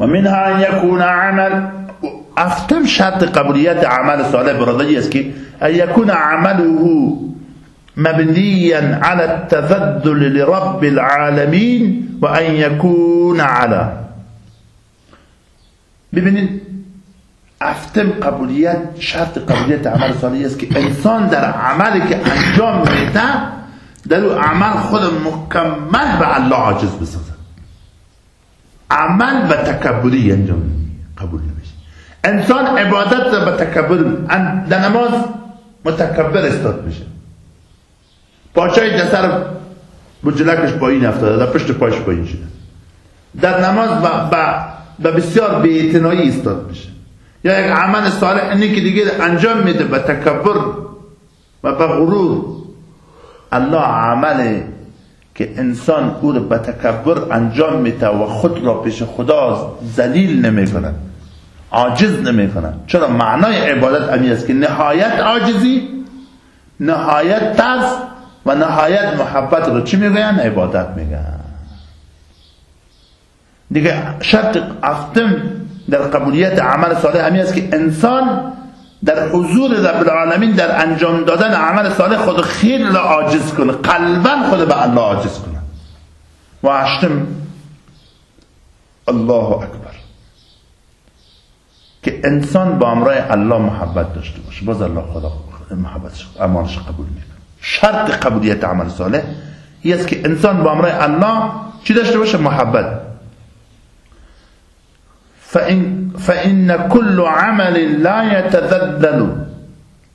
و منها أن یکون عمل افتم شرط قبولیت عمل صالح که أن یکون عمله مبنيا على التذلل لرب العالمين وأن يكون على. ببینید افتم قبولیت شرط قبولیت عمل صالحی است که إنسان در عملی که انجام میده در أو عمل خود مکمل به الله عاجز بسازه عمل به تکبری انجام قبول نمیشه انسان عبادت به تکبر در نماز متکبر استاد میشه. پاچای در سر بجلکش پایین افتاده در پشت پاش پایین شده. در نماز به بسیار بیعتنایی ایستاد میشه. یا یک عمل صالح اینی که دیگه انجام میده به تکبر و به غرور. الله عمل که انسان او رو به تکبر انجام میده و خود را پیش خدا ذلیل نمی‌کنه عاجز نمی‌کنه چرا؟ معنای عبادت امی است که نهایت عاجزی نهایت ترس و نهایت محبت رو چی میگن عبادت میگن دیگه شرط افتم در قبولیت عمل صالح همی است که انسان در حضور رب العالمین در انجام دادن عمل صالح خود خیلی عاجز کنه. قلبا خود به الله عاجز کنه. و هشتم الله اکبر. که انسان با امرای الله محبت داشته باشه. باز الله خدا محبتش امانش قبول می‌کنه. شرط قبولیت عمل صالح است که انسان با امرای الله چی داشته باشه؟ محبت. فإن, فإن كل عمل لا يتذلل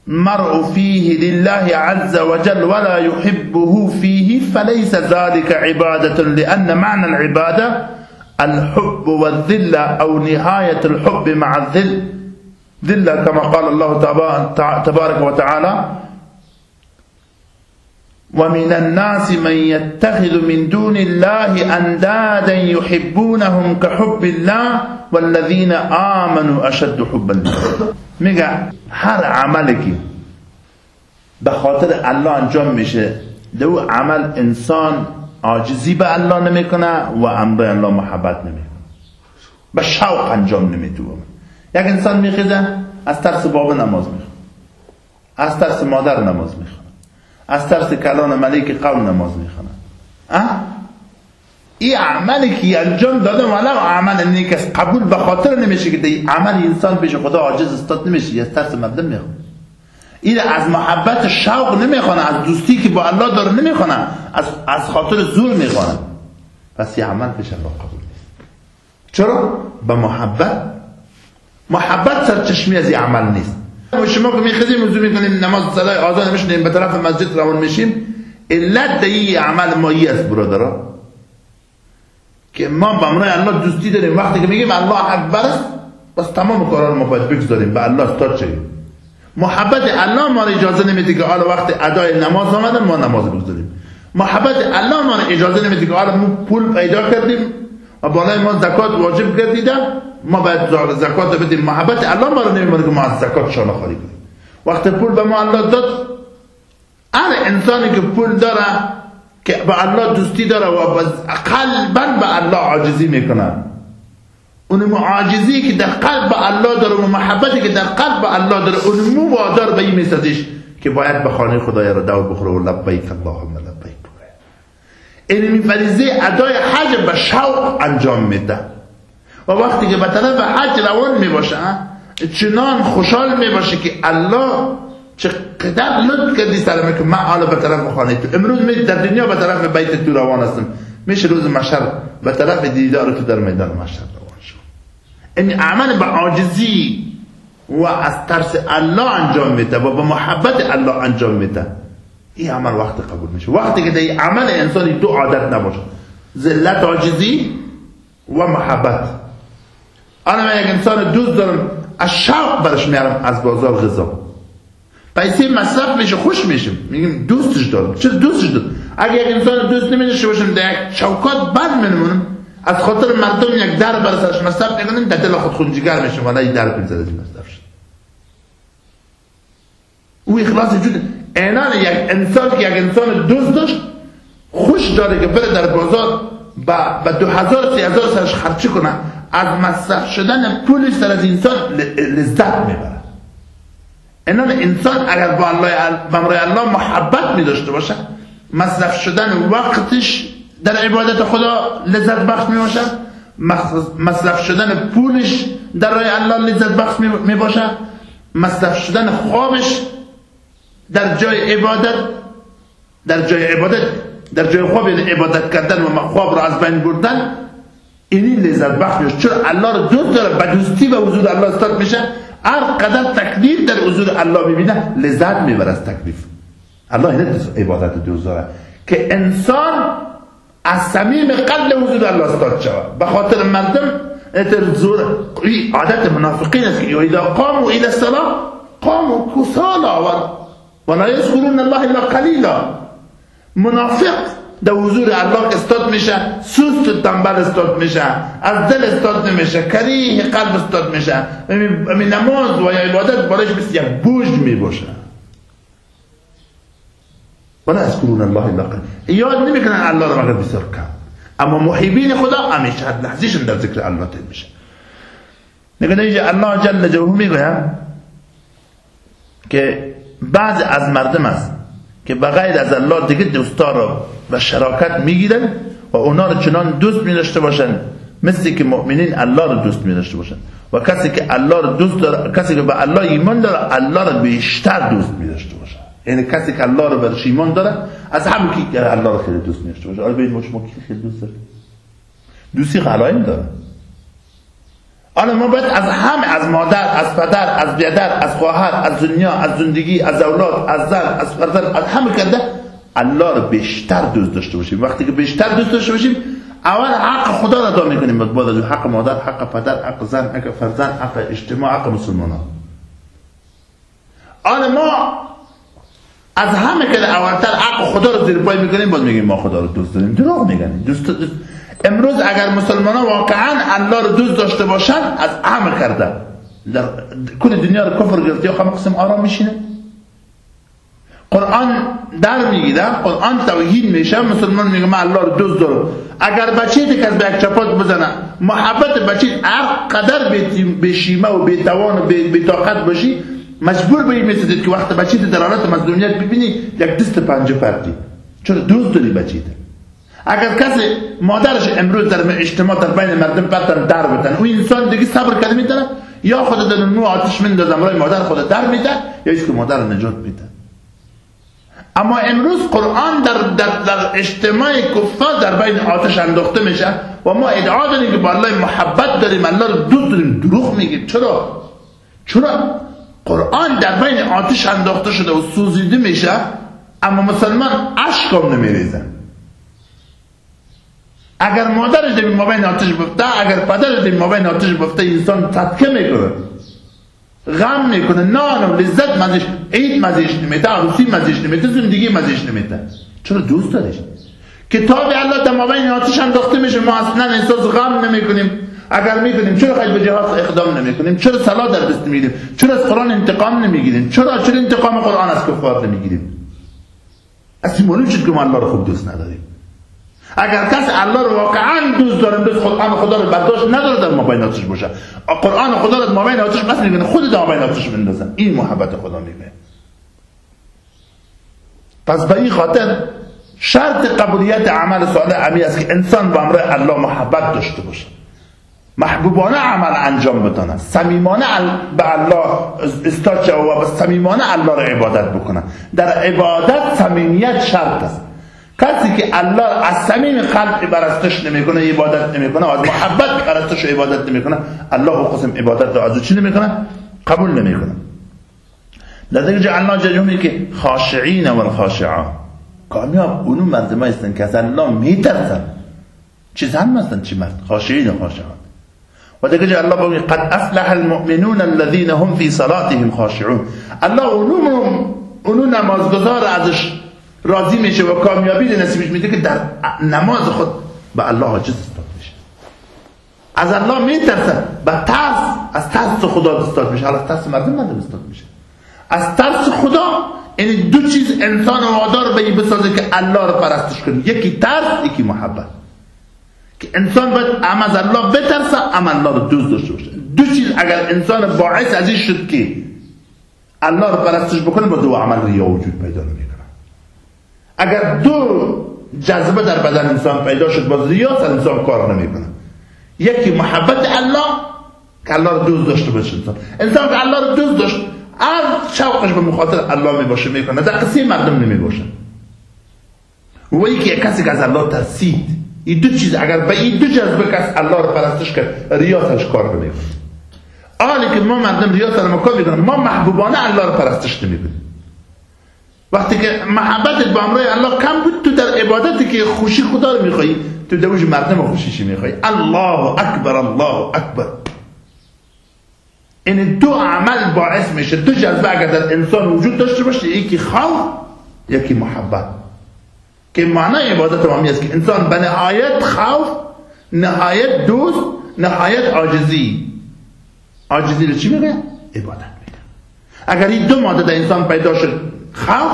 مرء فيه لله عز وجل ولا يحبه فيه فليس ذلك عبادة لأن معنى العبادة الحب والذلة أو نهاية الحب مع الذل. ذلة كما قال الله تبارك وتعالى ومن الناس من يتخذ من دون الله أندادا يحبونهم كحب الله والذين آمنوا أشد حبا لله میگه هر که به خاطر الله انجام میشه. دو عمل انسان عاجزی به الله نمیکنه و أمر الله محبت نمیکنه. به شوق انجام نمیده. یک انسان میخیزه از ترس بابا نماز میخونه. از ترس مادر نماز میخونه. از ترس کلان ملیک قوم نماز می‌خونن این عملی که انجام داده ولو عمل نیک است. قبول به خاطر نمیشه که این عمل انسان پیش خدا عاجز استاد نمیشه از ترس مردم می‌خونه این از محبت شوق نمی‌خونه از دوستی که با الله داره نمی‌خونه از از خاطر زور می‌خونه پس این عمل پیش الله قبول نیست. چرا؟ به محبت. محبت سرچشمی از عمل نیست. و شما که میخزیم وضو می‌کنیم نماز صلای آزان میشنیم به طرف مسجد روان میشیم. علت دی عمل مایی است برادرها که ما به امرای الله دوستی داریم. وقتی که میگیم الله اکبر است بس تمام کارا ما باید بگذاریم به الله استاد شویم محبت الله ما اجازه نمیده که حالا وقت ادای نماز آمده ما نماز بگذاریم. محبت الله ما اجازه نمیده که حالا ما پول پیدا کردیم و بالای ما زکات واجب گردیده ما باید زکات بدیم. محبت الله ما رو نمیمونه که ما از زکات شانه خالی کنیم. وقت پول به ما الله داد هر انسانی که پول داره که به الله دوستی داره و قلبا به الله عاجزی می‌کنه. اون عاجزی که در قلب به الله داره و محبتی که در قلب به الله داره اون مو وادار به این میسازیش که باید به خانه خدای را دور بخوره و لبیک اللهم لبیک. این فریضه ادای حج به شوق انجام میده. و وقتی که به طرف حج روان می باشه چنان خوشحال می باشه که الله چقدر لطف کردی سلامه که من حالا به طرف خانه تو. امروز می در دنیا به طرف بیت تو روان هستم. میشه روز مشر به طرف دیدار تو در میدان مشر روان شد این عمل به عاجزی و از ترس الله انجام میده و به محبت الله انجام میده. این عمل وقت قبول میشه. وقتی که در عمل انسانی دو عادت نباشه ذلت عاجزی و محبت. انا من یک انسان دوست دارم از شوق برش میارم از بازار غذا. پیسه مصرف میشه خوش میشه. میگیم دوستش دارم. چه دوستش دارم؟ اگه یک انسان دوست نمیداشته باشم در یک شوکات بد منمونم از خاطر مردم یک در برسش مصرف نکنیم در دل خود خونجیگر میشه. ولی در پین زده مصرف شد. او اخلاص وجود اینان یک انسان که یک انسان دوست داشت خوش داره که بره در بازار با دو هزار سی هزار سرش خرچی کنه. از مصرف شدن پولش در از انسان لذت می‌برد. اینان انسان اگر با الله الله محبت می داشته باشه مصرف شدن وقتش در عبادت خدا لذت بخش می باشه مصرف شدن پولش در راه الله لذت بخش می باشه مصرف شدن خوابش در جای عبادت در جای عبادت در جای خواب یعنی عبادت کردن و خواب را از بین بردن اینی لذت بخش چون الله رو دوست داره به دوستی و حضور الله استاد میشه. هر قدر تکلیف در حضور الله می‌بینه لذت می‌بره از تکلیف. الله اینه عبادت دوست داره که انسان از صمیم قلب حضور الله استاد شود. به خاطر مردم زور عادت منافقین است که اذا قاموا الى الصلاه قاموا كسالا و لا يذكرون الله الا قليلا منافق در حضور الله استاد میشه سوست تنبل استاد میشه از دل استاد نمیشه کریه قلب استاد میشه. می نماز و عبادت بالش مثل یک بوج می‌باشه. ولا اذكرون الله الا یاد نمی‌کنن الله رو مگر بسیار کم. اما محبین خدا همیشه لحظیشون در ذکر الله تل میشه. نگه اینجا الله جل می‌گویم که بعض از مردم است که بغیر از الله دیگه دوستا رو و شراکت می‌گیرن و اونا رو چنان دوست می داشته باشن مثل که مؤمنین الله رو دوست می داشته باشن. و کسی که الله رو دوست داره کسی که به الله ایمان داره الله رو بیشتر دوست می داشته باشه. یعنی کسی که الله رو برش ایمان داره از همون که الله رو خیلی دوست می داشته باشه. آره ببین ما خیلی دوست داره؟ دوستی غلایم داره. حالا ما باید از همه از مادر از پدر از بیادر از خواهر از دنیا از زندگی از اولاد از زن از فرزند از همه کرده. الله رو بیشتر دوست داشته باشیم. وقتی که بیشتر دوست داشته باشیم اول حق خدا را ادا می‌کنیم. بعد از حق مادر حق پدر حق زن حق فرزند حق اجتماع حق مسلمان حالا ما از همه که اولتر حق خدا رو زیر پای می‌کنیم باز میگیم ما خدا رو دوست داریم. دروغ میگن دوست, دوست امروز اگر مسلمان ها واقعا الله رو دوست داشته باشن از عمل کردن در کل دنیا رو کفر گرفتی یا خمه قسم آرام میشینه؟ قرآن در می‌گیره قرآن توحید میشه مسلمان میگه من الله رو دوست دارم. اگر بچه که از به یک چپات بزنه محبت بچه هر قدر به شیمه و به توان و به طاقت باشی مجبور به این که وقت بچه در حالت مظلومیت ببینی یک دست پنجه پردی چرا دوست داری بچه اگر کسی مادرش امروز در اجتماع در بین مردم پتن در بتن او انسان دیگه صبر کرده می‌تونه یا خود در نو آتش مندازم برای مادر خود در میده یا که مادر نجات میده. اما امروز قرآن در, در, در اجتماع کفار در بین آتش انداخته میشه و ما ادعا داریم که با الله محبت داریم الله رو دوست داریم دروغ میگیم. چرا؟ چرا؟ قرآن در بین آتش انداخته شده و سوزیده میشه اما مسلمان اشکام نمیریزن اگر مادرش در مابین آتش بفته اگر پدرش در مابین آتش بفته انسان صدقه می‌کنه. غم می‌کنه. نان و لذت مزش عید مزش نمیده عروسی مزش نمیده زندگی مزش نمیده. چرا دوست دارش؟ کتاب الله در مابین آتش انداخته میشه. ما اصلا احساس غم نمی‌کنیم. اگر می‌کنیم چرا خیلی به جهاد اقدام نمی‌کنیم چرا صلاه در دست نمی‌گیریم چرا از قرآن انتقام نمی‌گیریم چرا چرا انتقام قرآن از کفار نمی‌گیریم؟ اصلا معلوم شد که ما الله رو خوب دوست نداریم؟ اگر کسی الله رو واقعا دوست داره بس قرآن خدا رو برداشت نداره در مابین آتش باشه. قرآن خدا رو در مابین آتش بس میگه خود در مابین آتش بندازن این محبت خدا میگه پس به این خاطر شرط قبولیت عمل صالح امی است که انسان با امر الله محبت داشته باشه. محبوبانه عمل انجام بتانه. صمیمانه به الله استاد و صمیمانه الله رو عبادت بکنه. در عبادت صمیمیت شرط است. کسی که الله از صمیم قلب پرستش نمی‌کنه عبادت نمی‌کنه از محبت پرستش و عبادت نمی‌کنه الله قسم عبادت رو از چی نمی‌کنه؟ قبول نمی‌کنه. لذلك جعلنا جلهم که خاشعین و الخاشعان. کامیاب اونو مردمه هستن که از الله میترسن. چه زن هستن؟ چی مرد؟ خاشعین و خاشعان. و دیگه الله بگه قد افلح المؤمنون الذين هم في صلاتهم خاشعون. الله اونو اونو نمازگزار ازش راضی میشه و کامیابی نصیبش میده که در نماز خود به الله عاجز استاد میشه از الله میترسه به ترس از ترس خدا استاد میشه حالا ترس مردم نداره استاد میشه از ترس خدا این دو چیز انسان وادار به این بسازه که الله رو پرستش کنه. یکی ترس یکی محبت. که انسان باید ام از الله بترسه ام الله رو دوست داشته باشه. دو چیز اگر انسان باعث از این شد که الله رو پرستش بکنه با دو عمل ریا وجود پیدا نمی‌کنه اگر دو جذبه در بدن انسان پیدا شد با ریا انسان کار نمی‌کنه. یکی محبت الله که الله رو دوست داشته باشه انسان. انسان که الله رو دوست داشت از شوقش به مخاطر الله می باشه می‌کنه. در قصه مردم نمی باشه و یکی کسی که از الله ترسید این دو چیز اگر به این دو جذبه کس الله رو پرستش کرد ریاستش کار نمی‌کنه. حالی که ما مردم ریاست رو مکان می‌کنم ما محبوبانه الله رو پرستش نمی‌کنیم وقتی که محبتت با امرای الله کم بود تو در عبادتی که خوشی خدا رو میخوایی تو دوش مردم خوشیشی میخوایی. الله اکبر الله اکبر. این دو عمل باعث میشه دو جذبه اگر در انسان وجود داشته باشه یکی خوف یکی محبت. که معنی عبادت رو است که انسان به نهایت خوف نهایت دوست نهایت عاجزی. عاجزی رو چی میگه؟ عبادت میگه. اگر این دو ماده در انسان پیدا شد خوف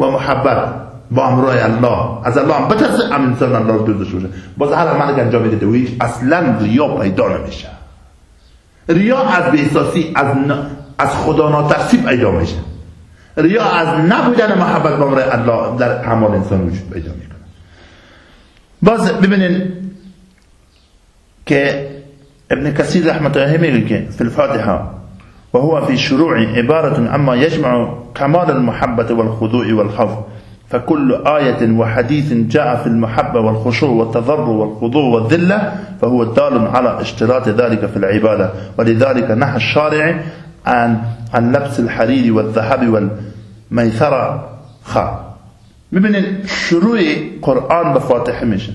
و محبت با امرای الله. از الله هم بترسه ام انسان الله رو دوست باشه. باز هر عمل که انجام میده و هیچ أصلا ریا پیدا نمیشه. ریا از بیساسی از, از خدا ناترسی پیدا میشه. ریا از نبودن محبت با امرای الله در اعمال انسان وجود پیدا میکنه. باز ببینین که ابن كثير رحمة الله میگه في الفاتحة وهو في شروع عبارة عما يجمع كمال المحبة والخضوع والخوف. فكل آية وحديث جاء في المحبة والخشوع والتضرع والخضوع والذلة فهو دال على اشتراط ذلك في العبادة. ولذلك نهى الشارع عن عن لبس الحرير والذهب والميثرة خا. ببین شروع قرآن بفاتحه میشه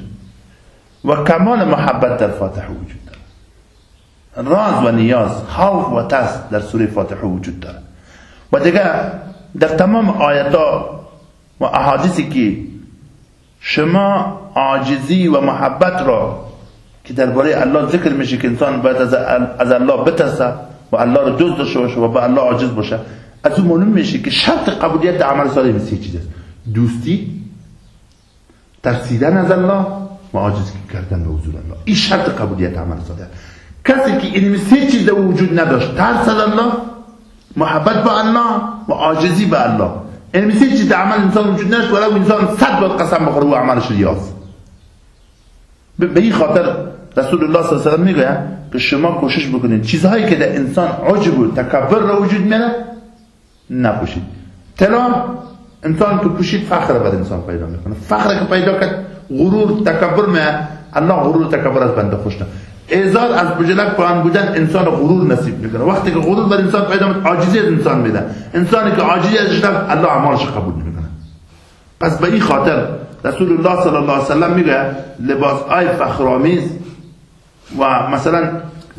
و کمال محبت در فاتحه وجود. راز و نیاز خوف و ترس در سوره فاتحه وجود داره. و دیگه در تمام آیات و احادیثی که شما عاجزی و محبت را که درباره الله ذکر میشه که انسان باید از الله بترسه و الله رو دوست داشته باشه و به الله عاجز باشه از اون معلوم میشه که شرط قبولیت عمل صالح مثل چیز است دوستی ترسیدن از الله و عاجز کردن به حضور الله. این شرط قبولیت عمل صالح. کسی که این سه چیز وجود نداشت ترس الله محبت به الله و عاجزی به الله. این مثل چیز عمل انسان وجود نداشت ولو انسان صد بار قسم بخوره و عملش ریاض به این خاطر رسول الله صلی الله علیه و میگه که شما کوشش بکنید. چیزهایی که در انسان عجب و تکبر را وجود میاره نپوشید. طلا انسان که پوشید فخر بر انسان پیدا می‌کنه. فخر که پیدا کرد غرور تکبر میه الله غرور تکبر از بنده خوش اعزاز از بجلک پایان بودن انسان غرور نصیب می‌کنه. وقتی که غرور بر انسان پیدا می‌کنه عاجزی از انسان میده. انسانی که عاجزی ازش الله اعمالش قبول نمی‌کنه پس به این خاطر رسول الله صلی الله علیه و سلم میگه لباس های فخرآمیز و مثلا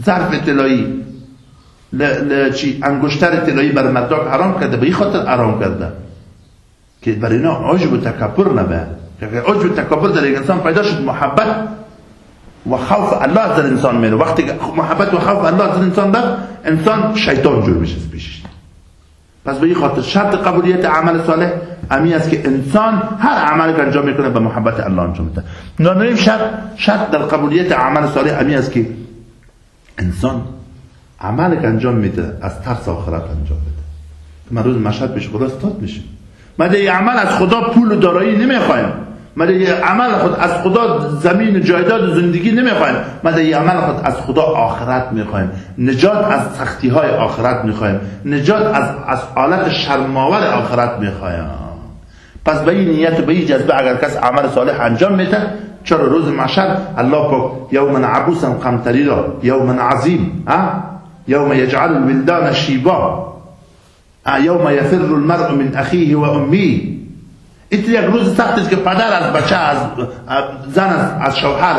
ظرف طلایی چی؟ انگشتر طلایی بر مردم حرام کرده به این خاطر حرام کرده. که بر اینا عجب و تکبر نبه که عجب و تکبر در انسان پیدا شد محبت و خوف الله در انسان میره. وقتی محبت و خوف الله در انسان ده انسان شیطان جور میشه پیشش. پس به این خاطر شرط قبولیت عمل صالح امی است که انسان هر عمل که انجام می‌کنه به محبت الله انجام میده. نانویم شرط شرط در قبولیت عمل صالح امی است که انسان عمل که انجام میده از ترس آخرت انجام میده. من روز مشهد بشه خدا استاد میشه من این عمل از خدا پول و دارایی نمی‌خوایم. ما یه عمل خود از خدا زمین جایداد زندگی نمی‌خوایم؟ ما یه عمل خود از خدا آخرت می‌خوایم؟ نجات از سختی های آخرت می‌خوایم. نجات از از حالت شرماور آخرت می‌خوایم. پس به این نیت و به این جذبه اگر کس عمل صالح انجام میده چرا روز محشر الله پاک یوم عبوسا قمطری را یوم عظیم یوم یجعل الولدان شیبا یوم یفر المرء من اخیه و امیه. این یک روز سخت است که پدر از بچه از زن از, از شوهر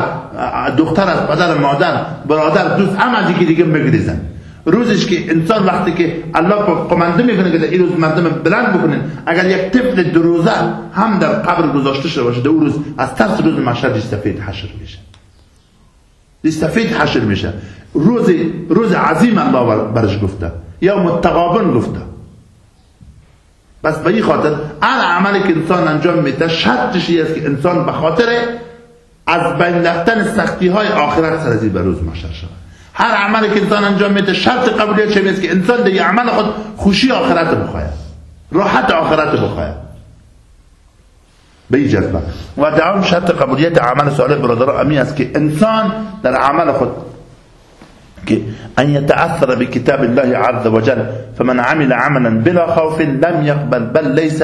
دختر از پدر مادر برادر دوست همه از که دیگه بگریزن. روزش که انسان وقتی که الله قمنده می‌کنه که این روز مردم بلند بکنن اگر یک طفل دو روزه هم در قبر گذاشته شده باشه دو روز از ترس روز محشر سفید حشر میشه. سفید حشر میشه. روز روز عظیم الله برش گفته. یا متقابن گفته. پس به این خاطر هر عملی که انسان انجام میده شرطش است که انسان به خاطر از بین رفتن سختی های آخرت سر از به روز محشر شود؟ هر عملی که انسان انجام میده شرط قبولیت چه که انسان دیگه عمل خود خوشی آخرت بخواهد راحت آخرت بخواهد. به این جذبه. و دوام شرط قبولیت عمل صالح برادر امی است که انسان در عمل خود أن يتأثر بكتاب الله عز وجل. فمن عمل عملا بلا خوف لم يقبل بل ليس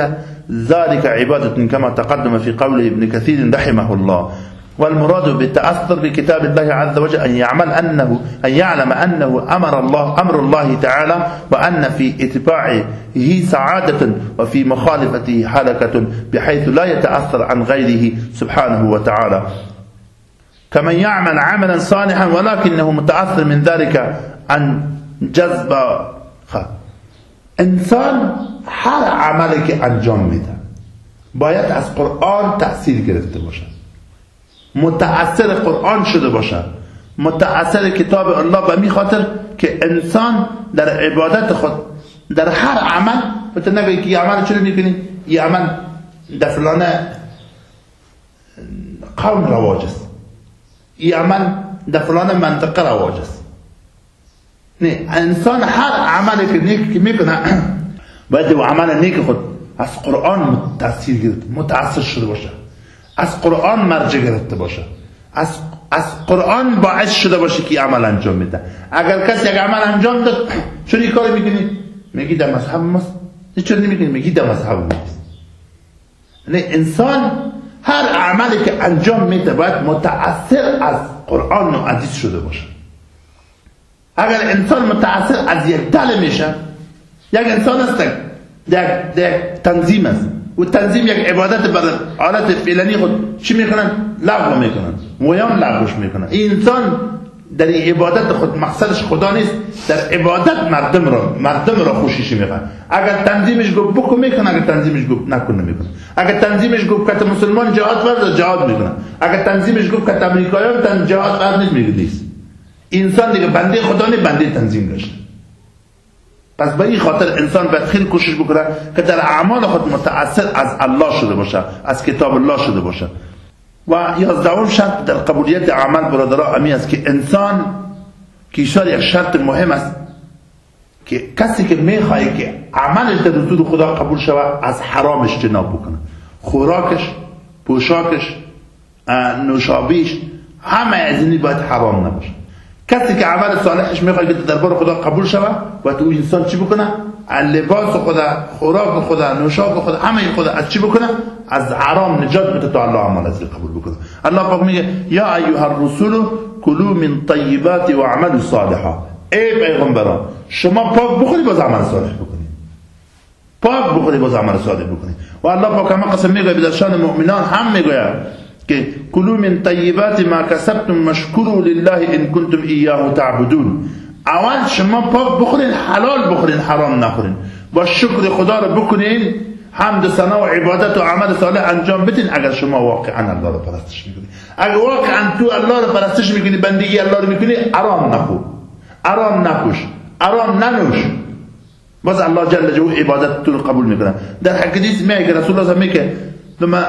ذلك عبادة كما تقدم في قوله ابن كثير رحمه الله. والمراد بالتأثر بكتاب الله عز وجل أن يعمل أنه أن يعلم أنه أمر الله أمر الله تعالى وأن في اتباعه سعادة وفي مخالفته حلكة بحيث لا يتأثر عن غيره سبحانه وتعالى. كمن يعمل عملا صالحا ولكنه متأثر من ذلك عن جذب انسان هر عملی که انجام میده باید از قرآن تأثیر گرفته باشد متأثر قرآن شده باشد متأثر کتاب الله به می خاطر که انسان در عبادت خود در هر عمل بطور نگوی که یه عمل چرا می‌کنی؟ یه عمل در فلان قوم رواج است. یه عمل در فلان منطقه رواج است نه انسان هر عملی که نیک می‌کنه باید و عمل نیک خود از قرآن تاثیر متأثر شده باشه. از قرآن مرجع گرفته باشه. از از قرآن باعث شده باشه که عمل انجام میده اگر کسی عمل انجام داد چون این کار می‌کنی؟ میگی در مذهب ماست. چون نمی‌کنی؟ میگی در مذهب ماست. یعنی انسان هر عملی که انجام میده باید متأثر از قرآن و حدیث شده باشه. اگر انسان متأثر از یک دل میشه یک انسان است در تنظیم است. و تنظیم یک عبادت بر حالت فعلنی خود چی می‌کنن؟ لغو می‌کنن. ویان لغوش می‌کنن. این انسان در این عبادت خود مقصدش خدا نیست. در عبادت مردم را مردم را خوشیش می‌خواد؟ اگر تنظیمش گفت بکن می‌کنه. اگر تنظیمش گفت نکن نمی‌کنه. اگر تنظیمش گفت که مسلمان جهاد فرض جهاد می‌کنه. اگر تنظیمش گفت که امریکایان تن جهاد فرض نیست میگه نیست. انسان دیگه بنده خدا نه بنده تنظیم داشته. پس به این خاطر انسان باید خیلی کوشش بکنه که در اعمال خود متأثر از الله شده باشه از کتاب الله شده باشه. و یازدهم شرط در قبولیت عمل برادرها امی است که انسان که یک شرط مهم است که کسی که می‌خواه که عملش در حضور خدا قبول شود از حرامش جناب بکنه. خوراکش پوشاکش نوشابیش همه از اینی باید حرام نباشه. کسی که عمل صالحش می‌خواد که دربار خدا قبول شود و تو انسان چی بکنه؟ لباس خدا خوراک خدا نوشاب خدا همه خدا از چی بکنه؟ از حرام نجات بده تا الله عمل از قبول بکنه الله پاک میگه یا ایها الرسول کلوا من طیبات و عمل صالحا. ای پیغمبران شما پاک بخوری باز عمل صالح بکنید پاک بخوری باز عمل صالح بکنید و الله پاک هم قسم میگه به شان مؤمنان هم میگه که کلو من طیبات ما کسبتم مشکرو لله ان کنتم ایاه تعبدون. اول شما پاک بخورین حلال بخورین حرام نخورین. با شکر خدا رو بکنین حمد سنا و عبادت و عمل صالح انجام بدین. اگر شما واقعا الله رو پرستش میکنی. اگر واقعا تو الله رو پرستش میکنی بندگی الله رو میکنی حرام نخو حرام نکوش. حرام ننوش. باز الله جل جلاله عبادت تو قبول میکنه. در حدیث میگه رسول الله میگه لما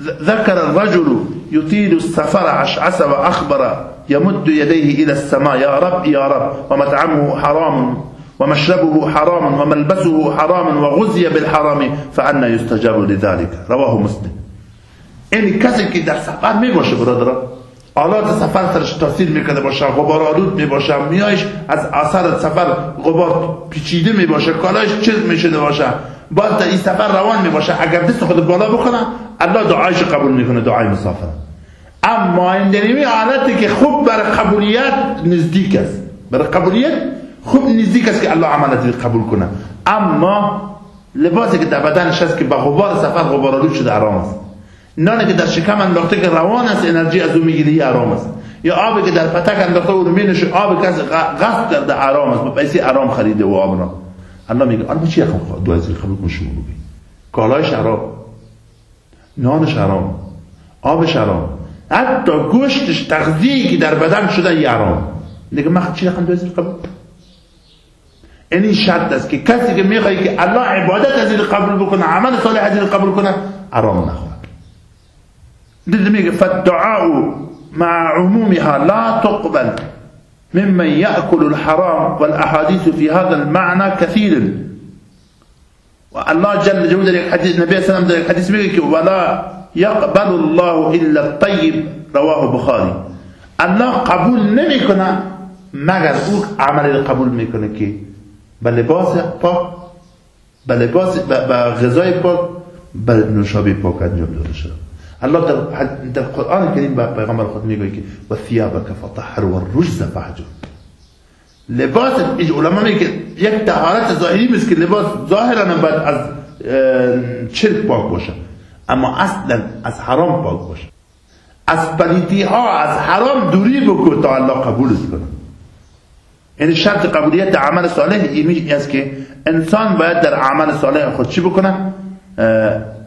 ذكر الرجل يطيل السفر أشعث وأخبر يمد يديه إلى السماء يا رب يا رب ومطعمه حرام. ومشربه حرام وملبسه حرام وغزي بالحرام فأنا يستجاب لذلك. رواه مسلم. این کسی که در سفر می باشه برادر آلات سفر سرش تاثیر میکنه باشه غبار آلود می باشه میایش از اثر سفر غبار پیچیده می باشه کالایش چیز میشده باشه باز در این سفر روان می باشه اگر دست خود بالا بکنه الله دعایش قبول میکنه دعای مسافر. اما این حالتی که خوب برای قبولیت نزدیک است. برای قبولیت خوب نزدیک است که الله عملت قبول کنه. اما لباسی که در بدنش هست که با غبار سفر غبار آلود شده حرام است. نانی که در شکم انداخته که روان است انرژی از او می‌گیری حرام است. یا آبی که در پتک انداخته او رو آبی که غصب کرده حرام است. با پیسی حرام خریده و آب را. الله میگه آن چی خب؟ دعای قبول کن شما بگی کالای حرام. نانش حرام. آبش حرام. حتی گوشتش تغذیه‌ای که در بدن شده یه حرام. دیگه چی رقم دعای قبول؟ این شرط است که کسی که میخواد که الله عبادت از این قبول بکنه عمل صالح از این قبول کنه حرام نخورد دیدی میگه فالدعاء مع عمومها لا تقبل ممن يأكل الحرام والأحاديث في هذا المعنى كثير والله جل جلاله در صلى الله عليه وسلم در حديث میگه ولا يقبل الله إلا الطيب رواه بخاري الله قبول نمیکنه مگر أو عمل قبول میکنه که به لباس پاک به لباس به غذای پاک به نوشابه پاک انجام داده شده. الله در, در قرآن کریم به پیغمبر خود میگه که و ثیابک فطهر و الرجز فهجر. لباس ایج علما میگه یک طهارت ظاهری میست که لباس ظاهرا باید از چرک پاک باشه اما اصلا از حرام پاک باشه. از پلیتی ها از حرام دوری بکن تا الله قبولت کنه. یعنی شرط قبولیت عمل صالح این است که انسان باید در عمل صالح خود چی بکنه؟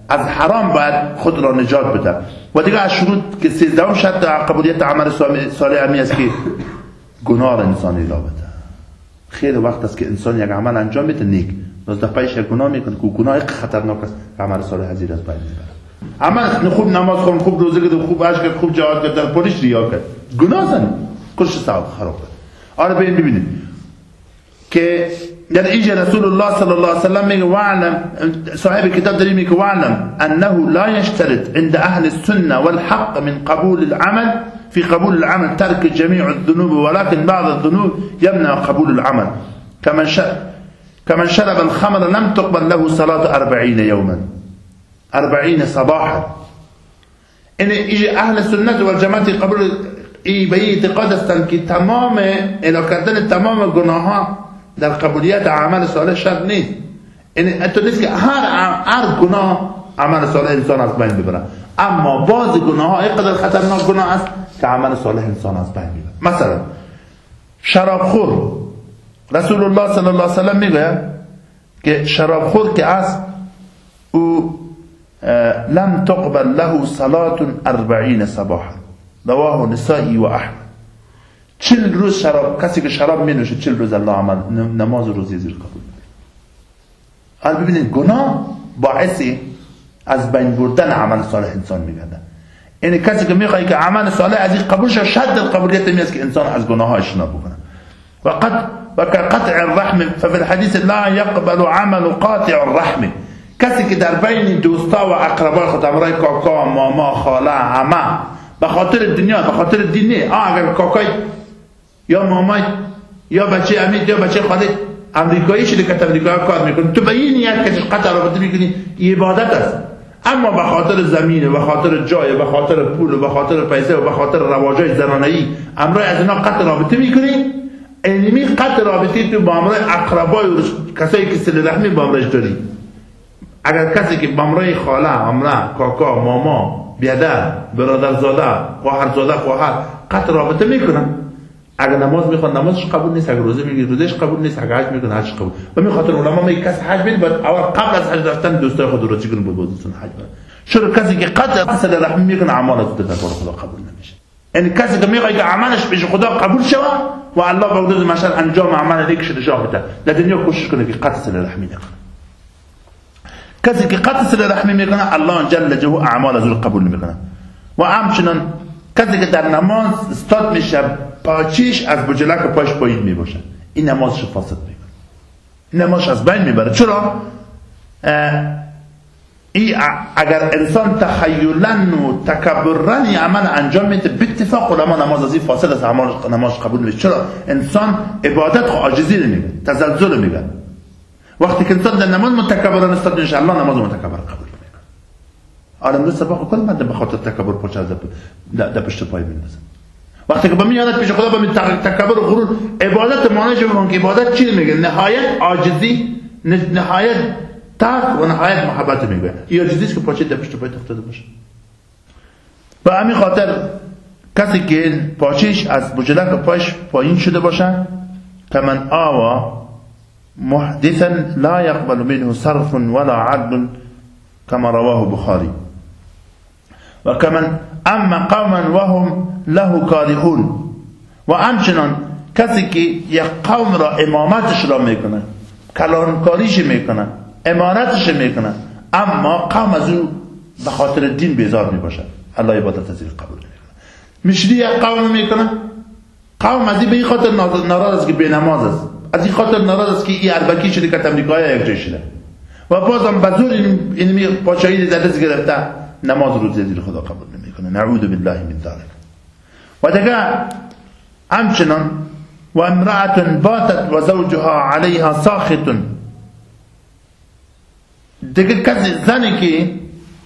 از حرام باید خود را نجات بده. و دیگه از شروط که سیزدهم شرط قبولیت عمل صالح همی است که گناه را انسان الا بده. خیلی وقت است که انسان یک عمل انجام بده نیک. باز در پیش یک گناه می‌کنه. که گناه خطرناک است عمل صالح از از بین می‌بره. عمل خوب نماز خون خوب روزه کرد خوب عشق خوب جهاد کرد در پولیس ریا کرد. گناه زن. کلش سعود خراب کرد آره ببین ببینید که در اینجا رسول الله صلی الله علیه وسلم وعلم صاحب کتاب داری میگه وعلم أنه لا يشترط عند أهل السنة والحق من قبول العمل في قبول العمل ترك جميع الذنوب ولكن بعض الذنوب يمنع قبول العمل. كمن كمن شرب الخمر لم تقبل له صلاة أربعين يوما. أربعين صباحا. إن إجي أهل السنة والجماعة قبول ای به اعتقاد هستند که تمام الا کردن تمام گناه در قبولیت عمل صالح شرط نیست. یعنی تو نیست که هر هر گناه عمل صالح انسان از بین ببره. اما بعض گناه ها اینقدر خطرناک گناه است که عمل صالح انسان از بین می‌بره. مثلا شرابخور. رسول الله صلی الله علیه وسلم میگه که شرابخور که است او لم تقبل له صلاة اربعین صباحا. رواه نسائی و احمد چل روز شراب کسی که شراب می نوشه چل روز الله عمل نماز روزی زیر قبول. حالا ببینید گناه باعثی از بین بردن عمل صالح انسان میگرده یعنی کسی که میخواد که عمل صالح از این قبول شد شد قبولیت میاد که انسان از گناه ها اجتناب بکنه و قد وكقطع الرحم ففي الحديث لا يقبل عمل قاطع الرحم. کسی که در بین دوستا و اقربای خود امرای کاکا ماما خاله عمه به خاطر دنیا به خاطر دینه آه اگر کاکای یا مامای یا بچه امید یا بچه خالد امریکایی که امریکایی کار می‌کنه. تو به این نیت که قطع رابطه می‌کنی عبادت است. اما به خاطر زمین و خاطر جای و خاطر پول و به خاطر پیسه و به خاطر رواجای زنانه‌ای امرای از اینا قطع رابطه می‌کنی. اینمی قطع رابطه تو با امرای اقربای و کسایی که سل رحمی با امرش داری. اگر کسی که با امرای خاله امرا کاکا ماما بیادر برادرزاده خواهرزاده خواهر قطع رابطه میکنن اگر نماز میخواد نمازش قبول نیست. اگر روزه میگیره روزش قبول نیست. اگر حج میکنه حج قبول. و می خاطر علما میگه کسی حج بید باید اول قبل از حج رفتن دوستای خود رو چیکار بود بودن حج بره چرا کسی که قطع اصل رحم میکنه اعمال از در خدا قبول نمیشه. یعنی کسی که میخواد که عملش پیش خدا قبول شود و الله به حدود مشهد انجام عمل دیگه شده شاه بده در دنیا کوشش کنه که قطع صله رحمی نکنه. کسی که قطع صله رحمی می‌کنه الله جل جلاله اعمال از قبول می‌کنه. و همچنان کسی که در نماز استاد میشه پاچیش از بجلک پاش پایین می‌باشه. این نمازش فاسد می‌کنه. نمازش از بین می‌بره. چرا؟ ای اگر انسان تخیلا و تکبرن عمل انجام میده به اتفاق علما نماز از این فاصل از نماز قبول میشه چرا؟ انسان عبادت خو عاجزی تزلزل میگه وقتی که در نماز متکبرن استاد میشه الله نماز متکبر قبول می‌کنه. حالا امروز سبق کل من به خاطر تکبر پاچه از در پشت پای میندازه وقتی که به پیش خدا به تکبر و غرور عبادت معنیش که عبادت چی میگه؟ نهایت عاجزی نهایت ترک و نهایت محبت میگه. یا چیزی که پاچه در پشت پای افتاده باشه. به همین خاطر کسی که پاچش از بجلک پایش پایین شده باشه کمن آوا محدثا لا يقبل منه صرف ولا عدل كما رواه بخاري وكمن أما قوما وهم له كارهون. و که یک قوم را امامتش را میکنه کلانکاریش میکنه امارتش میکنن اما قوم از أو به خاطر دین الله از این قبول میشری یک قوم میکنه قوم از این به این خاطر ناراض است. از این خاطر ناراض است که این اربکی شده که امریکای یک شده. و بازم بزور این پاچایی در دست گرفته نماز روزه زیر خدا قبول نمی‌کنه. نعوذ بالله من ذلك و دیگه همچنان و امرأة باتت و زوجها علیها ساخت. دیگه کسی زنی که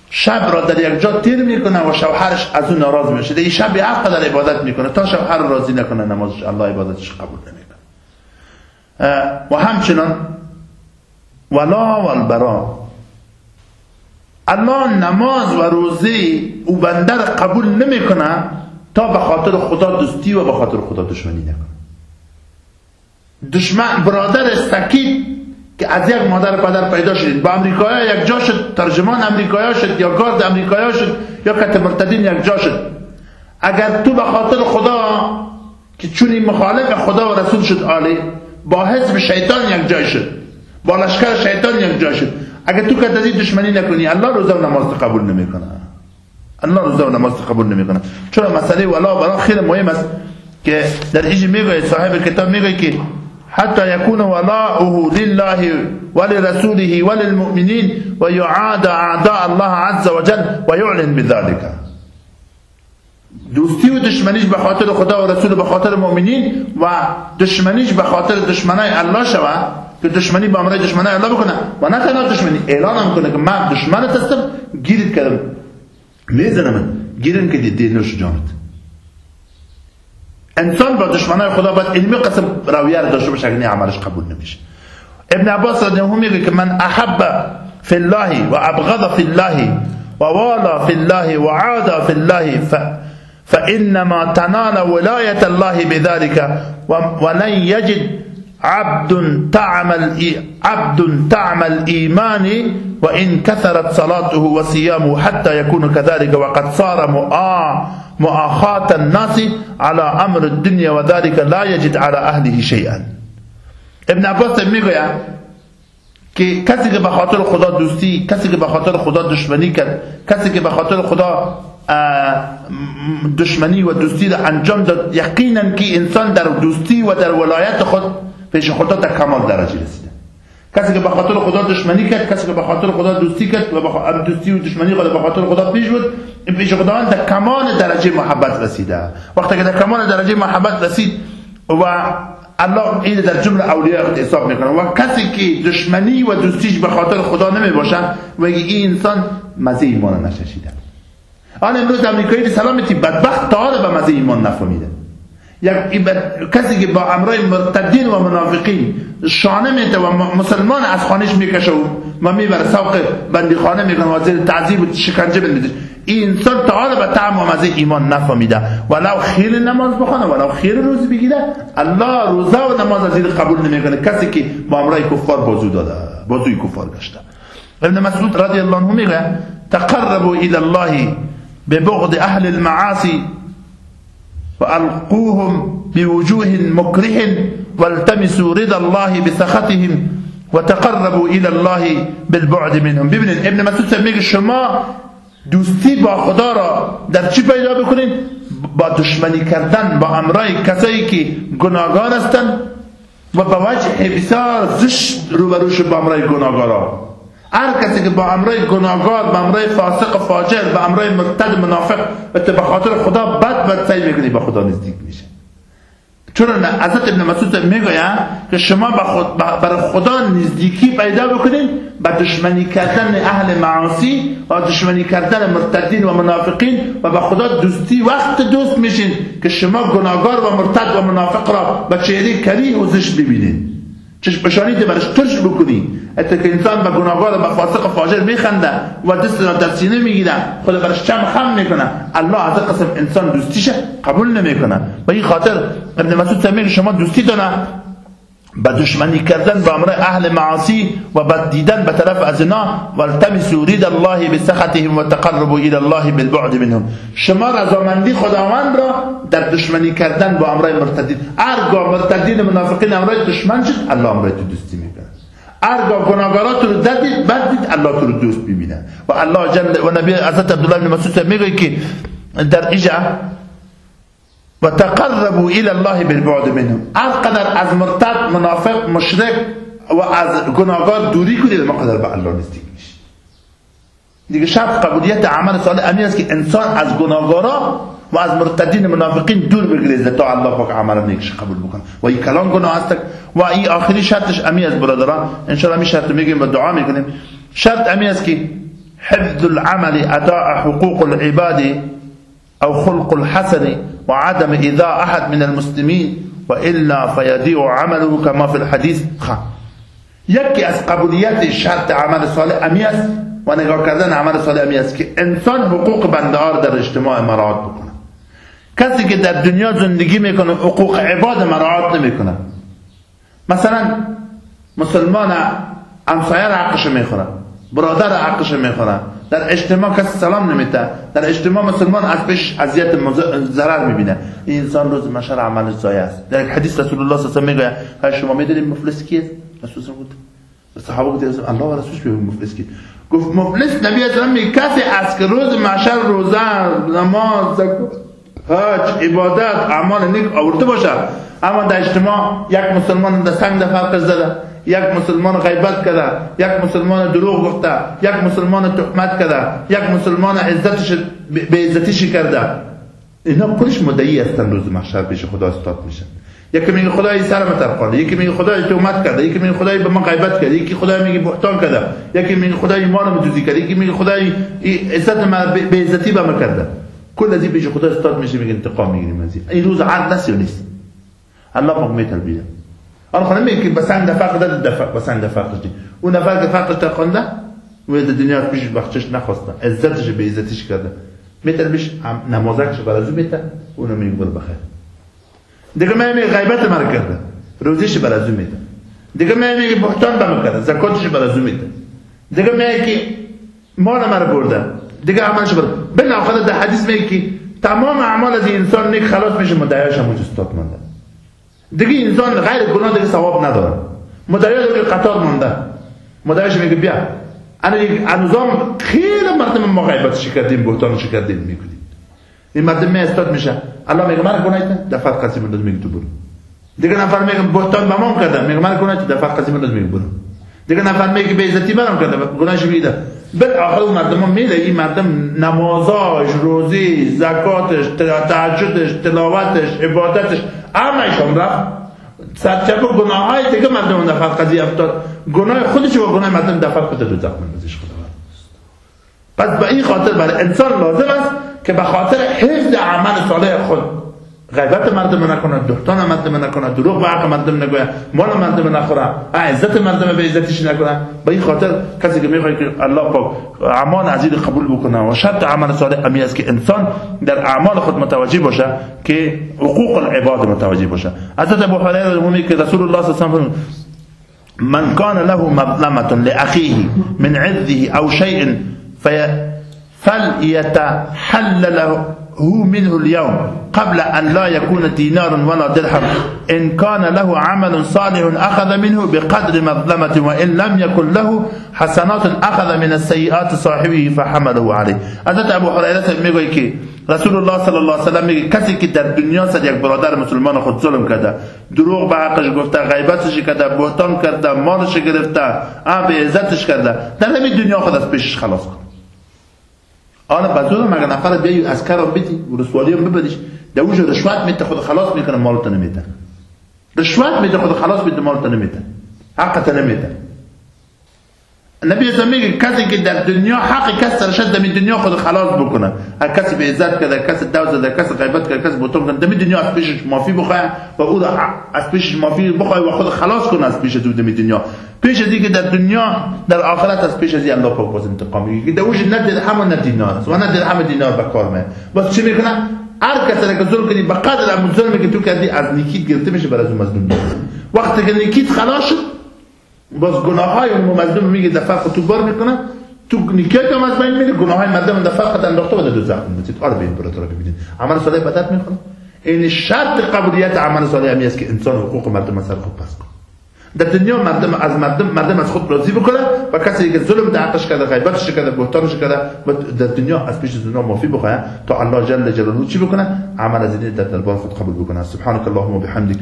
شب را در یک جا تیر می‌کنه و شوهرش از اون ناراض میشه. این شب حق در عبادت می‌کنه. تا شوهر راضی نکنه نمازش الله عبادتش قبول نمی‌کنه. و همچنان ولا و البرا الله نماز و روزه او بنده قبول نمی‌کنه تا به خاطر خدا دوستی و به خاطر خدا دشمنی نکنه. دشمن برادر سکید که از یک مادر پدر پیدا شدید با امریکایی یک جا شد ترجمان امریکایی شد یا گارد امریکایی شد یا کت مرتدین یک جا شد. اگر تو به خاطر خدا که چونی مخالف خدا و رسول شد آلی با حزب شیطان یک جای شد. با لشکر شیطان یک جای شد. اگر تو که این دشمنی نکنی الله روزه و نماز قبول نمی‌کنه. الله روزه و نماز قبول نمی‌کنه. چون مسئله ولا برای خیلی مهم است که در اینجا میگه صاحب کتاب میگه که حتى يكون ولاؤه لله ولرسوله وللمؤمنين ويعاد أعداء الله عز وجل ويعلن بذلك دوستی و دشمنیش به خاطر خدا و رسول به خاطر مؤمنین و دشمنیش به خاطر دشمنای الله شوه. که دشمنی با امرای دشمنای الله بکنه. و نه تنها دشمنی اعلان هم کنه که من دشمنت هستم گیرید کردم. می‌زنم گیرن که دید نوش جانت انسان با دشمنای خدا باید علمی قسم رویه رو داشته باشه که عملش قبول نمیشه. ابن عباس رضی الله میگه که من احب فی الله و ابغض فی الله و والا فی الله و عاد فی الله ف فإنما تنال ولاية الله بذلك. ولن يجد عبد تعمل عبد تعمل إيمان وإن كثرت صلاته وصيامه حتى يكون كذلك. وقد صار مؤا مؤاخاة الناس على أمر الدنيا وذلك لا يجد على أهله شيئا. ابن عباس میگوید که کسی که به خاطر خدا دوستی کسی که به خاطر خدا دشمنی کرد کسی که به خاطر خدا دشمنی و دوستی را انجام داد. یقینا که انسان در دوستی و در ولایت خود پیش خدا در کمال درجه رسیده. کسی که به خاطر خدا دشمنی کرد کسی که به خاطر خدا دوستی کرد و به دوستی و دشمنی خود به خاطر خدا پیش بود این پیش خداوند در کمال درجه محبت رسیده. وقتی که در کمال درجه محبت رسید و الله این در جمله اولیاء حساب می‌کنه. و کسی که دشمنی و دوستیش به خاطر خدا نمی باشن و این انسان مزه ایمان نششیده آن امروز امریکایی سلامتی بدبخت تا به مزه ایمان نفهمیده. یک کسی که با امرای مرتدین و منافقین شانه میده و مسلمان از خانش می‌کشه و می‌بره سوق بندی خانه می‌کنه و تعذیب و شکنجه بندیده این انسان تا به تعم و مزه ایمان نفهمیده. ولو خیر نماز بخونه ولو خیر روز بگیره الله روزه و نماز از این قبول نمی‌کنه. کسی که با امرای کفار بازو داده بازوی کفار گشته ابن مسعود رضی الله عنه میگه تقربوا الى الله ببغض أهل المعاصي وألقوهم بوجوه مكره والتمسوا رضا الله بسخطهم وتقربوا إلى الله بالبعد منهم. ببینید ابن مسعود میگه شما دوستی با خدا را در چی پیدا بکنید با دشمنی کردن با امرای کسایی که گناهگار هستند و با وجه بسیار زشت روبروش با امرای گناهگارا. هر کسی که با امرای گناهگار با امرای فاسق فاجر با امرای مرتد منافق و به خاطر خدا بد بد سعی می‌کنی با خدا نزدیک میشه چون حضرت ابن مسعود می‌گوید که شما برای خدا نزدیکی پیدا بکنید با دشمنی کردن اهل معاصی و دشمنی کردن مرتدین و منافقین و با خدا دوستی وقت دوست میشین که شما گناهگار و مرتد و منافق را به چهره کریه و زشت ببینید چشم بشانی برش ترش بکنی. حتی که انسان به گناهگار به فاسق فاجر میخنده و دست را در سینه می‌گیره خود برش چم خم می‌کنه. الله از قسم انسان دوستیشه قبول نمی‌کنه. و این خاطر ابن مسعود سمیل شما دوستی دانه به دشمنی کردن با أمر أهل معاصی و بد دیدن به طرف از اینا و التمسوا رید الله بسخطهم و تقربوا إلى الله بالبعد منهم. شما رضامندی خداوند را در دشمنی کردن با أمر مرتدین. ارگاه مرتدین منافقین أمر دشمن شد الله أمر تو دوستی میکنه هرگاه گناهگارا تو رو دید بعد دید الله تو رو دوست ببینه و الله جل و نبی حضرت عبدالله بن مسعود میگه که در ایجا و تقربوا إلى الله بالبعد منهم. هر قدر از مرتد منافق مشرک و از گناهگار دوری کنید ما قدر به الله نزدیک دیگه شرط قبولیت عمل صالح امین است که انسان از گناهگارا و از مرتدین منافقین دور بگریزه تا الله پاک عمل نیکش قبول بکنه. و این کلان گناه است و این آخری شرطش امی از برادران. ان می شرط میگیم و دعا میکنیم. شرط امی است که حفظ العمل اداء حقوق العباد أو خلق الحسن وعدم اذا أحد من المسلمين وإلا فيضيع عمله كما في الحديث. خ. یکی از قبولیت شرط عمل صالح امی است و نگاه کردن عمل صالح امی است که إنسان حقوق بنده در اجتماع مراعات بکنه. کسی که در دنیا زندگی میکنه حقوق عباد مراعات نمیکنه. مثلا مسلمان همسایه حقش میخوره برادر حقش میخوره. در اجتماع کسی سلام نمیده در اجتماع مسلمان از پیش اذیت ضرر می‌بینه. این انسان روز مشر عمل زایه است. در حدیث رسول الله صلی الله علیه و میگه شما می‌دونید مفلس کیه؟ رسول بود صحابه گفت الله و رسولش به مفلس کی. گفت مفلس نبی اسلام میگه کسی از که روز محشر روزه نماز حج عبادت اعمال نیک آورده باشه اما در اجتماع یک مسلمان در سنگ در فرق زده یک مسلمان غیبت کرده یک مسلمان دروغ گفته یک مسلمان تهمت کرده یک مسلمان عزتش به عزتیش کرده. اینا کلش مدعی هستن روز محشر پیش خدا استاد میشن یکی میگه خدای سرم ترقانه یکی میگه خدای تهمت کرده یکی میگه خدای به من غیبت کرده یکی خدای میگه بهتان کرده یکی میگه خدای ایمانم دوزی کرده یکی میگه خدای عزت من به عزتی به من کرده. از این پیش خدا استاد میشه میگه انتقام می‌گیریم از این. روز عرض نست یا نیست. الله پاک میتربیه آن خانه میگه که بسن دفع قدر دفع بسن دفع قدر اون نفر که فقط تخونده و در دنیا پیش بخشش نخواسته. عزتش به عزتش کرده. میتر بیش نمازکش برازو میته اونو میگه برو بخیر. دیگه من میگه غیبت من کرده. روزیش برازو میده دیگه من میگه بهتان به کرده. زکاتش برازو میده دیگه میگه که مال من برده. دیگه عملش برده. بالاخره در حدیث میگه که تمام اعمال از انسان نیک خلاص میشه. مدعیاش هم استاد مانده. دیگه انسان غیر گناه دیگه ثواب نداره. مدعی دیگه قطار مونده. مدعیش میگه بیا. انا انظام خیلی مردم ما غیبتش کردیم بهتانش کردیم می‌کنیم. این مردم می استاد میشه. الله میگه من گناه ایتن دفعه قسم داد میگه تو برو. دیگه نفر میگه بهتان به کردم. میگه من گناه دفعه قسم داد میگه برو. دیگه نفر میگه به عزتی کرده گناهش میده آخر اون مردم میده. این مردم نمازاش روزی زکاتش تهجدش تلاوتش عبادتش همهشون رفت. سرچپ گناه های دیگه مردم دفعه قضیه افتاد. گناه خودش و گناه مردم دفعه خود دو زخم بزش خدا پس به این خاطر برای انسان لازم است که به خاطر حفظ عمل صالح خود غیبت مردم نکنه دهتان مردم نکنه دروغ به حق مردم نگوه مال مردم نخوره عزت مردم به عزتش نکنه. به این خاطر کسی که میخواد که الله پاک اعمال عزیز قبول بکنه و شرط عمل صالح امی است که انسان در اعمال خود متوجه باشه که حقوق العباد متوجه باشه. حضرت ابو هریره میگه که رسول الله صلی الله علیه و من كان له مظلمة لاخيه من عذه أو شيء فليتحل له هو منه اليوم قبل أن لا يكون دينار ولا درهم. إن كان له عمل صالح أخذ منه بقدر مظلمة وإن لم يكن له حسنات أخذ من السيئات صاحبه فحمله عليه. حضرت أبو هريرة میگه که رسول الله صلی الله علیه و سلم میگه کسی که در دنیا سر یک برادر مسلمان خود ظلم کرده. دروغ به حقش گفته غیبتش کرده بهتان کرده مالش گرفته به عزتش کرده. در همین دنیا خود از پیشش خلاص کنه حالا بزرگ مگه نفر بیایی از کرم بیتی؟ و رسوالی هم ببریش. در اونجا رشوت میده خود خلاص می‌کنه مالت نمیده. رشوت میده خود خلاص میده مالت نمیده. حقت نمیده. نبی اسلام میگه کسی که در دنیا حق کس سرش در دنیا خود خلاص بکنه هر کسی به عزت کرده کسی دوز در کسی غیبت کرده کسی بوتون کرده در دنیا از پیشش مافی بخواه و او از پیشش مافی بخواه و خود خلاص کنه از پیش دو دمی دنیا پیش از که در دنیا در آخرت از پیش از الله پاک باز انتقام می‌گیره. که دوش نه درهم و نه دینار و نه درهم دینار به کار میه بس چی می‌کنه؟ هر کسی که ظلم کنی به قدر ظلمی که تو کردی از نیکیت گرفته میشه برای اون مظلوم وقتی که نیکیت خلاص شد باز گناه های اون مظلوم میگه خود تو بار می‌کنه. تو نیکیت از بین میره گناه های مردم دفعه خود انداخته و دو زخم میزید آره به این براتون ببینید. عمل صالح بدت این شرط قبولیت عمل صالح همی است که انسان حقوق مردم سر خود پس کنه. در دنیا مردم از مردم مردم از خود راضی بکنه و کسی که ظلم در حقش کرده غیبتش کرده بهتانش کرده و در دنیا از پیش دنیا معافی بخواه تا الله جل جلاله چی بکنه؟ عمل از این در دربار خود قبول بکنه. سبحانك اللهم وبحمدك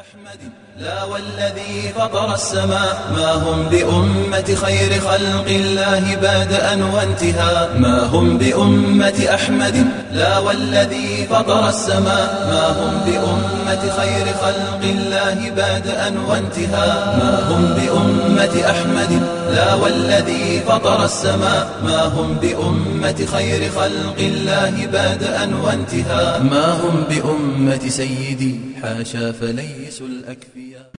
أحمد لا والذي فطر السماء ما هم بأمة خير خلق الله بادأ وانتهاء ما هم بأمة أحمد لا والذي فطر السماء. ما هم بأمة خير خلق الله بادأ وانتهاء ما هم بأمة أحمد لا والذي فطر السماء. ما هم بأمة خير خلق الله بادأ وانتهاء ما هم بأمة سيدي حاشا فليسوا الأكفياء.